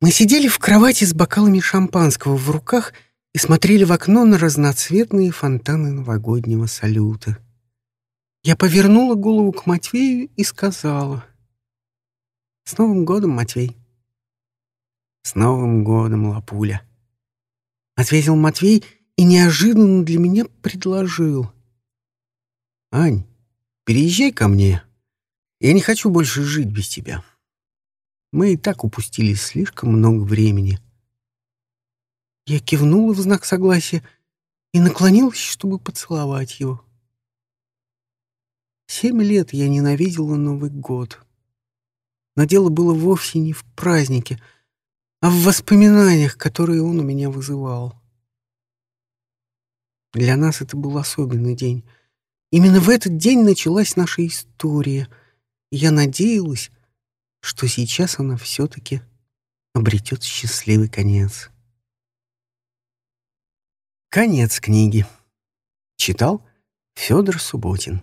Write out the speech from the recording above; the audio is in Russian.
Мы сидели в кровати с бокалами шампанского в руках и смотрели в окно на разноцветные фонтаны новогоднего салюта. Я повернула голову к Матвею и сказала. «С Новым годом, Матвей!» «С Новым годом, Лапуля!» Ответил Матвей и неожиданно для меня предложил. «Ань, переезжай ко мне. Я не хочу больше жить без тебя. Мы и так упустили слишком много времени». Я кивнула в знак согласия и наклонилась, чтобы поцеловать его. Семь лет я ненавидела Новый год. Но дело было вовсе не в празднике, а в воспоминаниях, которые он у меня вызывал. Для нас это был особенный день. Именно в этот день началась наша история, я надеялась, что сейчас она все-таки обретет счастливый конец. Конец книги. Читал Федор Субботин.